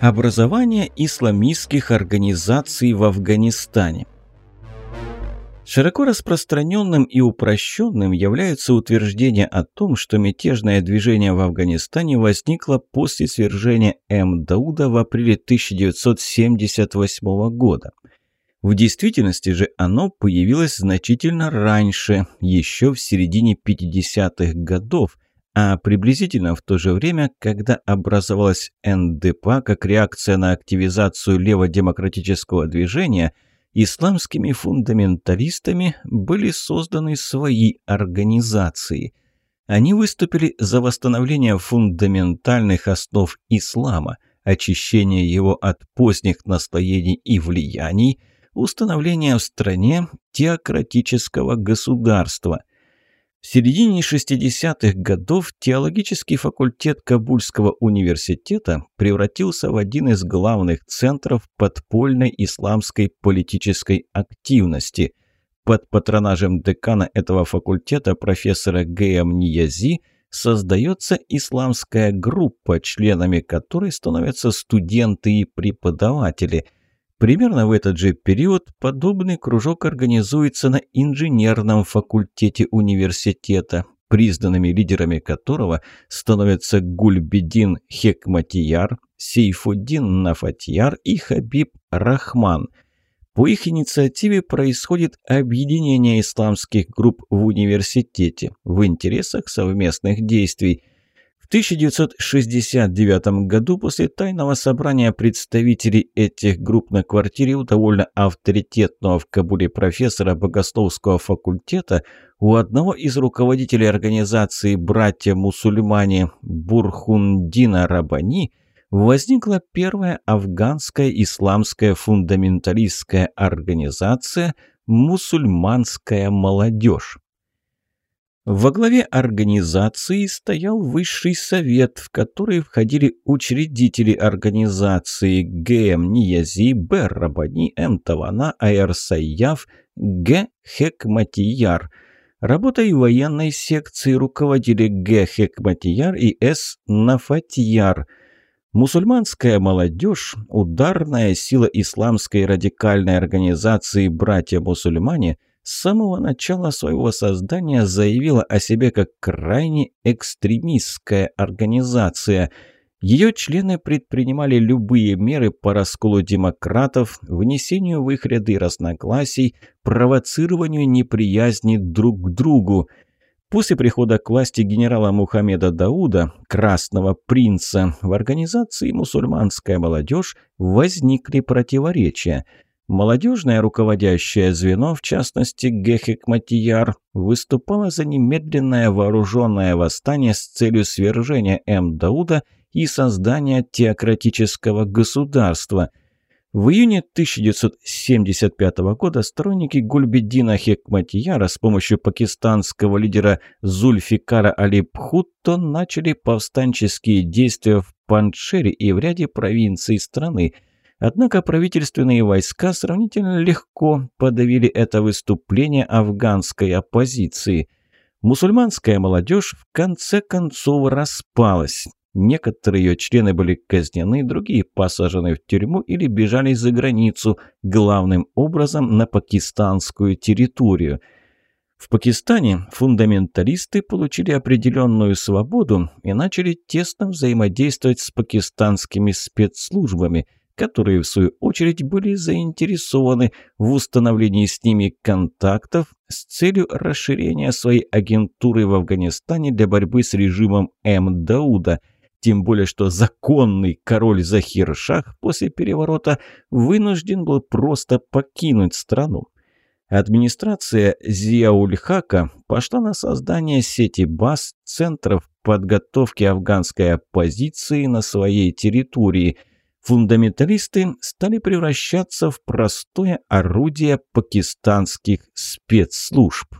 Образование исламистских организаций в Афганистане Широко распространенным и упрощенным является утверждение о том, что мятежное движение в Афганистане возникло после свержения М. Дауда в апреле 1978 года. В действительности же оно появилось значительно раньше, еще в середине 50-х годов – а приблизительно в то же время, когда образовалась НДП как реакция на активизацию леводемократического движения, исламскими фундаменталистами были созданы свои организации. Они выступили за восстановление фундаментальных основ ислама, очищение его от поздних наслоений и влияний, установление в стране теократического государства – в середине 60-х годов теологический факультет Кабульского университета превратился в один из главных центров подпольной исламской политической активности. Под патронажем декана этого факультета профессора Геям Ниязи создается исламская группа, членами которой становятся студенты и преподаватели – Примерно в этот же период подобный кружок организуется на инженерном факультете университета, признанными лидерами которого становятся Гульбедин Хекматияр, Сейфуддин Нафатьяр и Хабиб Рахман. По их инициативе происходит объединение исламских групп в университете в интересах совместных действий – 1969 году после тайного собрания представителей этих групп на квартире у довольно авторитетного в Кабуле профессора богословского факультета у одного из руководителей организации «Братья-мусульмане» Бурхундина Рабани возникла первая афганская исламская фундаменталистская организация «Мусульманская молодежь». Во главе организации стоял высший совет, в который входили учредители организации ГМ Ниязи, Б. Рабани, М. Тавана, А.Р. Сайяв, Г. Хекматияр. Работой военной секции руководили Г. Хекматияр и С. Нафатияр. Мусульманская молодежь, ударная сила исламской радикальной организации «Братья-мусульмане» – с самого начала своего создания заявила о себе как крайне экстремистская организация. Ее члены предпринимали любые меры по расколу демократов, внесению в их ряды разногласий, провоцированию неприязни друг к другу. После прихода к власти генерала Мухаммеда Дауда, Красного Принца, в организации «Мусульманская молодежь» возникли противоречия – Молодежное руководящее звено, в частности Гехек Матияр, выступало за немедленное вооруженное восстание с целью свержения М. Дауда и создания теократического государства. В июне 1975 года сторонники Гульбедина Хекматияра с помощью пакистанского лидера Зульфикара Али Пхутто начали повстанческие действия в Паншере и в ряде провинций страны – Однако правительственные войска сравнительно легко подавили это выступление афганской оппозиции. Мусульманская молодежь в конце концов распалась. Некоторые ее члены были казнены, другие посажены в тюрьму или бежали за границу, главным образом на пакистанскую территорию. В Пакистане фундаменталисты получили определенную свободу и начали тесно взаимодействовать с пакистанскими спецслужбами – которые, в свою очередь, были заинтересованы в установлении с ними контактов с целью расширения своей агентуры в Афганистане для борьбы с режимом М. Дауда. Тем более, что законный король Захир Шах после переворота вынужден был просто покинуть страну. Администрация Зиаульхака пошла на создание сети баз, центров подготовки афганской оппозиции на своей территории – фундаменталисты стали превращаться в простое орудие пакистанских спецслужб.